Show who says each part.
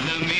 Speaker 1: Pardon me.